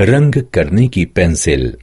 रंग करने की पेंसिल।